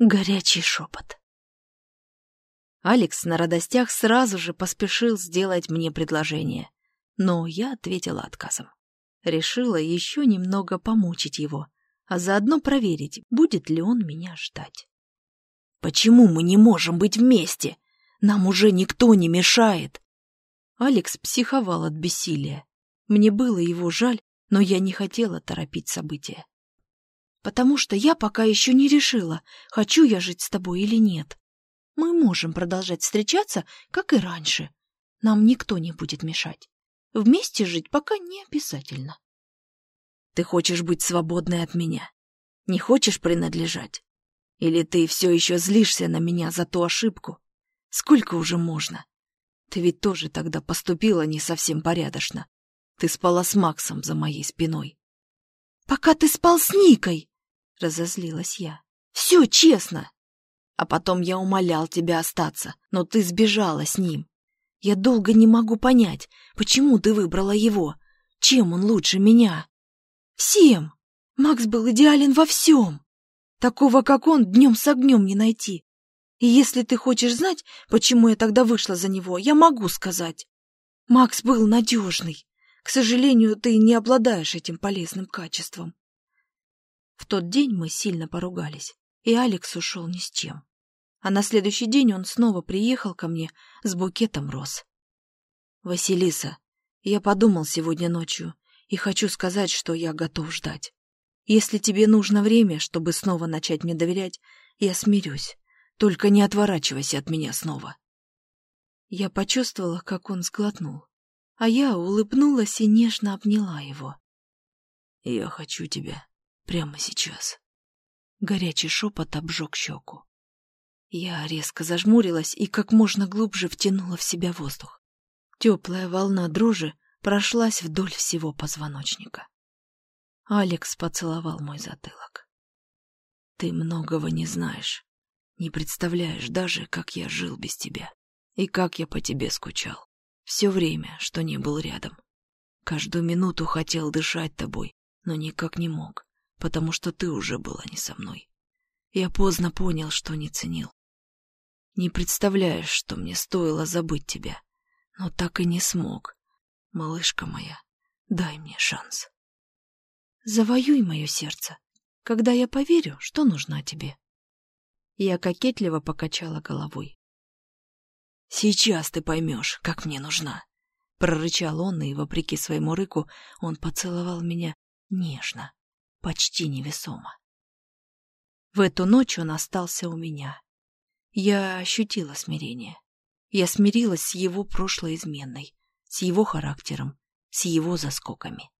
Горячий шепот. Алекс на радостях сразу же поспешил сделать мне предложение, но я ответила отказом. Решила еще немного помучить его, а заодно проверить, будет ли он меня ждать. «Почему мы не можем быть вместе? Нам уже никто не мешает!» Алекс психовал от бессилия. Мне было его жаль, но я не хотела торопить события. «Потому что я пока еще не решила, хочу я жить с тобой или нет. Мы можем продолжать встречаться, как и раньше. Нам никто не будет мешать. Вместе жить пока не обязательно. Ты хочешь быть свободной от меня? Не хочешь принадлежать? Или ты все еще злишься на меня за ту ошибку? Сколько уже можно? Ты ведь тоже тогда поступила не совсем порядочно. Ты спала с Максом за моей спиной. Пока ты спал с Никой, разозлилась я. Все честно. А потом я умолял тебя остаться, но ты сбежала с ним. Я долго не могу понять, почему ты выбрала его. Чем он лучше меня? Всем. Макс был идеален во всем. Такого, как он, днем с огнем не найти. И если ты хочешь знать, почему я тогда вышла за него, я могу сказать. Макс был надежный. К сожалению, ты не обладаешь этим полезным качеством. В тот день мы сильно поругались, и Алекс ушел ни с чем а на следующий день он снова приехал ко мне с букетом роз. «Василиса, я подумал сегодня ночью и хочу сказать, что я готов ждать. Если тебе нужно время, чтобы снова начать мне доверять, я смирюсь. Только не отворачивайся от меня снова». Я почувствовала, как он сглотнул, а я улыбнулась и нежно обняла его. «Я хочу тебя прямо сейчас». Горячий шепот обжег щеку. Я резко зажмурилась и как можно глубже втянула в себя воздух. Теплая волна дрожи прошлась вдоль всего позвоночника. Алекс поцеловал мой затылок. «Ты многого не знаешь. Не представляешь даже, как я жил без тебя. И как я по тебе скучал. Все время, что не был рядом. Каждую минуту хотел дышать тобой, но никак не мог, потому что ты уже была не со мной. Я поздно понял, что не ценил. Не представляешь, что мне стоило забыть тебя, но так и не смог. Малышка моя, дай мне шанс. Завоюй мое сердце, когда я поверю, что нужна тебе. Я кокетливо покачала головой. Сейчас ты поймешь, как мне нужна. Прорычал он, и, вопреки своему рыку, он поцеловал меня нежно, почти невесомо. В эту ночь он остался у меня, я ощутила смирение. Я смирилась с его прошлой изменой, с его характером, с его заскоками.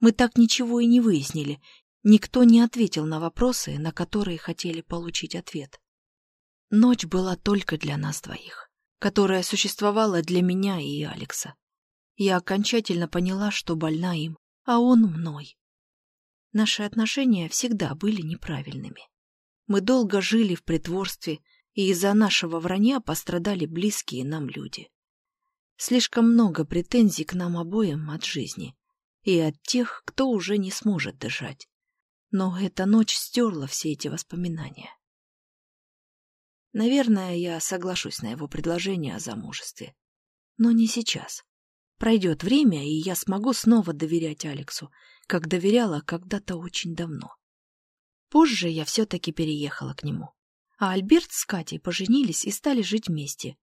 Мы так ничего и не выяснили, никто не ответил на вопросы, на которые хотели получить ответ. Ночь была только для нас двоих, которая существовала для меня и Алекса. Я окончательно поняла, что больна им, а он мной. Наши отношения всегда были неправильными. Мы долго жили в притворстве, и из-за нашего вранья пострадали близкие нам люди. Слишком много претензий к нам обоим от жизни и от тех, кто уже не сможет дышать. Но эта ночь стерла все эти воспоминания. Наверное, я соглашусь на его предложение о замужестве. Но не сейчас. Пройдет время, и я смогу снова доверять Алексу, как доверяла когда-то очень давно. Позже я все-таки переехала к нему а Альберт с Катей поженились и стали жить вместе.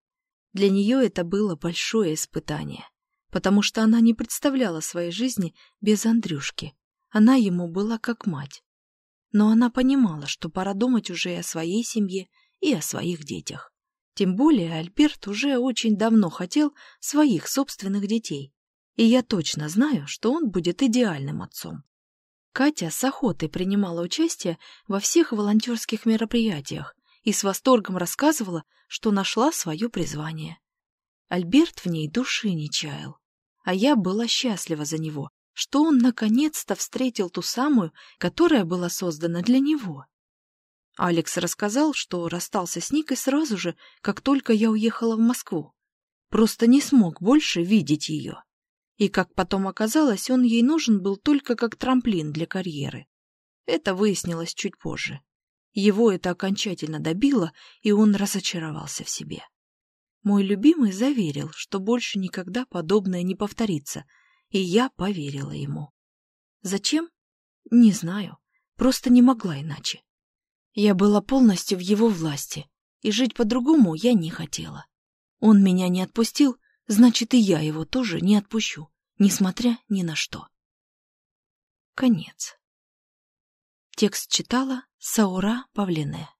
Для нее это было большое испытание, потому что она не представляла своей жизни без Андрюшки. Она ему была как мать. Но она понимала, что пора думать уже и о своей семье, и о своих детях. Тем более Альберт уже очень давно хотел своих собственных детей. И я точно знаю, что он будет идеальным отцом. Катя с охотой принимала участие во всех волонтерских мероприятиях, и с восторгом рассказывала, что нашла свое призвание. Альберт в ней души не чаял, а я была счастлива за него, что он наконец-то встретил ту самую, которая была создана для него. Алекс рассказал, что расстался с Никой сразу же, как только я уехала в Москву. Просто не смог больше видеть ее. И, как потом оказалось, он ей нужен был только как трамплин для карьеры. Это выяснилось чуть позже. Его это окончательно добило, и он разочаровался в себе. Мой любимый заверил, что больше никогда подобное не повторится, и я поверила ему. Зачем? Не знаю, просто не могла иначе. Я была полностью в его власти, и жить по-другому я не хотела. Он меня не отпустил, значит, и я его тоже не отпущу, несмотря ни на что. Конец. Текст читала Саура Павлине.